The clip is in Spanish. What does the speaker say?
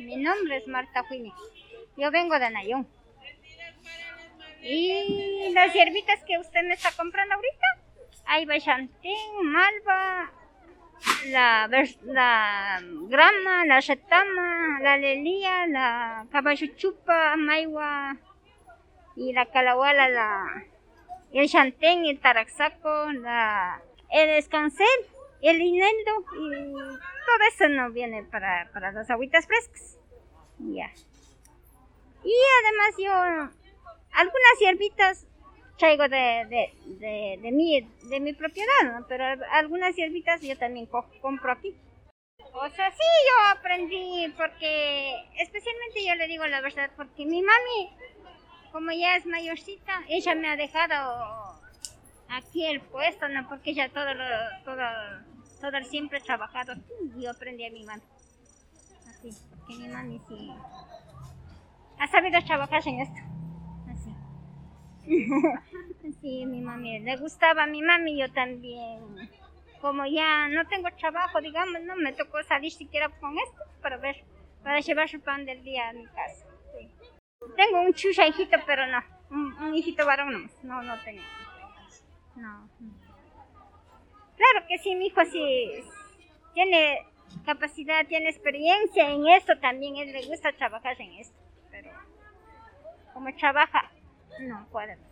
Mi nombre es Marta Juine. Yo vengo de Nayón. Y las hierbitas que usted me está comprando ahorita, hay bachantín, malva, la, la grama, la retama, la lelía, la caballuchupa, maigua y la calahuala, la, el chantén, el taraxaco, la, el escancel, el ineldo y todo eso no viene para, para las agüitas frescas. Ya. Y además yo algunas hierbitas traigo de, de, de, mi, de mi propiedad, pero algunas hierbitas yo también compro aquí. O sea, sí, yo aprendí porque, especialmente yo le digo la verdad, porque mi mami, como ya es mayorcita, ella me ha dejado aquí el puesto, ¿no? Porque ella todo, lo, todo, todo siempre ha trabajado y yo aprendí a mi mami. Así, porque mi mami sí ha sabido trabajar en esto. sí, mi mami, le gustaba a mi mami, yo también. Como ya no tengo trabajo, digamos, no me tocó salir siquiera con esto para ver, para llevar su pan del día a mi casa. Tengo un chucha hijito, pero no, un, hijito varón no, no tengo. No. Claro que sí, mi hijo sí tiene capacidad, tiene experiencia en esto también, él le gusta trabajar en esto, pero como trabaja no pueden.